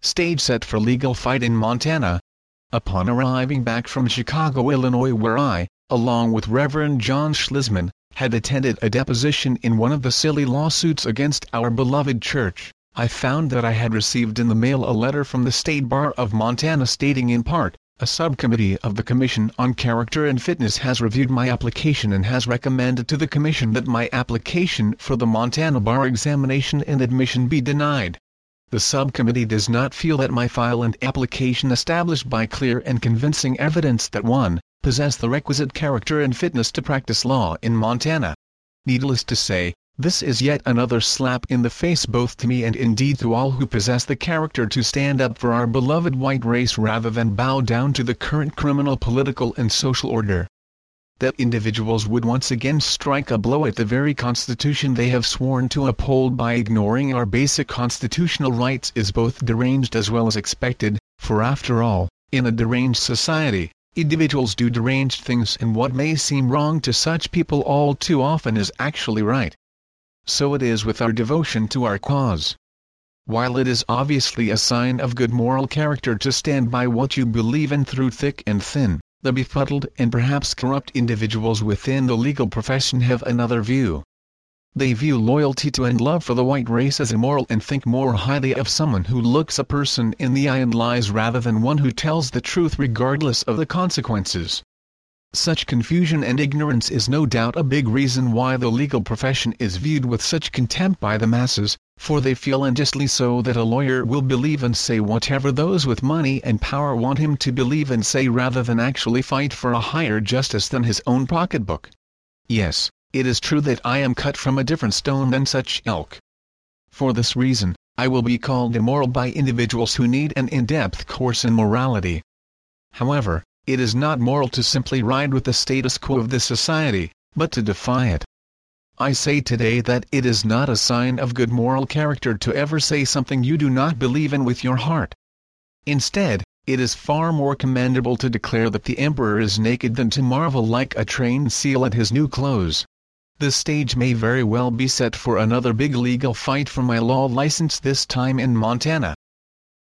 Stage set for legal fight in Montana. Upon arriving back from Chicago, Illinois where I, along with Reverend John Schlisman, had attended a deposition in one of the silly lawsuits against our beloved church, I found that I had received in the mail a letter from the State Bar of Montana stating in part, a subcommittee of the Commission on Character and Fitness has reviewed my application and has recommended to the Commission that my application for the Montana Bar examination and admission be denied. The subcommittee does not feel that my file and application established by clear and convincing evidence that 1. possess the requisite character and fitness to practice law in Montana. Needless to say, this is yet another slap in the face both to me and indeed to all who possess the character to stand up for our beloved white race rather than bow down to the current criminal political and social order that individuals would once again strike a blow at the very Constitution they have sworn to uphold by ignoring our basic constitutional rights is both deranged as well as expected, for after all, in a deranged society, individuals do deranged things and what may seem wrong to such people all too often is actually right. So it is with our devotion to our cause. While it is obviously a sign of good moral character to stand by what you believe in through thick and thin, the befuddled and perhaps corrupt individuals within the legal profession have another view. They view loyalty to and love for the white race as immoral and think more highly of someone who looks a person in the eye and lies rather than one who tells the truth regardless of the consequences. Such confusion and ignorance is no doubt a big reason why the legal profession is viewed with such contempt by the masses, for they feel unjustly so that a lawyer will believe and say whatever those with money and power want him to believe and say rather than actually fight for a higher justice than his own pocketbook. Yes, it is true that I am cut from a different stone than such ilk. For this reason, I will be called immoral by individuals who need an in-depth course in morality. However, it is not moral to simply ride with the status quo of this society, but to defy it. I say today that it is not a sign of good moral character to ever say something you do not believe in with your heart. Instead, it is far more commendable to declare that the emperor is naked than to marvel like a trained seal at his new clothes. The stage may very well be set for another big legal fight for my law license this time in Montana.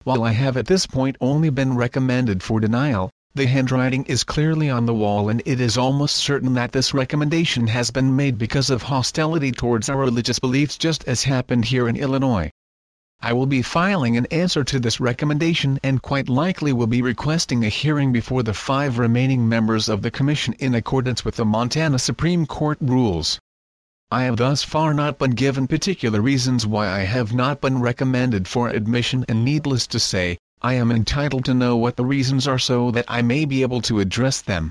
While I have at this point only been recommended for denial, the handwriting is clearly on the wall and it is almost certain that this recommendation has been made because of hostility towards our religious beliefs just as happened here in Illinois. I will be filing an answer to this recommendation and quite likely will be requesting a hearing before the five remaining members of the Commission in accordance with the Montana Supreme Court rules. I have thus far not been given particular reasons why I have not been recommended for admission and needless to say, I am entitled to know what the reasons are so that I may be able to address them.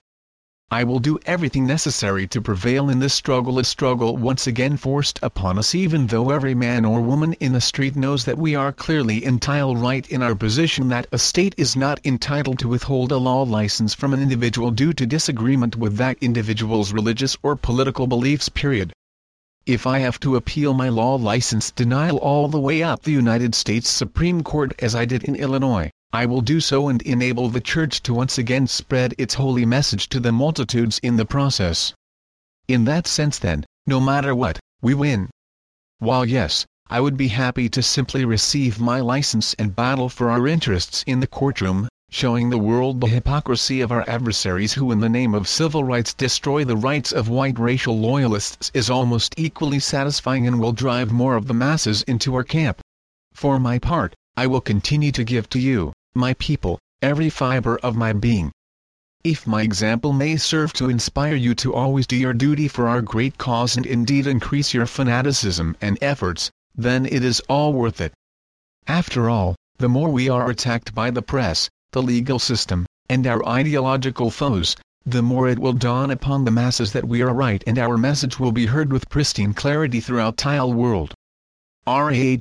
I will do everything necessary to prevail in this struggle a struggle once again forced upon us even though every man or woman in the street knows that we are clearly entitled right in our position that a state is not entitled to withhold a law license from an individual due to disagreement with that individual's religious or political beliefs period. If I have to appeal my law license denial all the way up the United States Supreme Court as I did in Illinois, I will do so and enable the Church to once again spread its holy message to the multitudes in the process. In that sense then, no matter what, we win. While yes, I would be happy to simply receive my license and battle for our interests in the courtroom, showing the world the hypocrisy of our adversaries who in the name of civil rights destroy the rights of white racial loyalists is almost equally satisfying and will drive more of the masses into our camp. For my part, I will continue to give to you, my people, every fiber of my being. If my example may serve to inspire you to always do your duty for our great cause and indeed increase your fanaticism and efforts, then it is all worth it. After all, the more we are attacked by the press, the legal system, and our ideological foes, the more it will dawn upon the masses that we are right and our message will be heard with pristine clarity throughout tile world. RAHOWA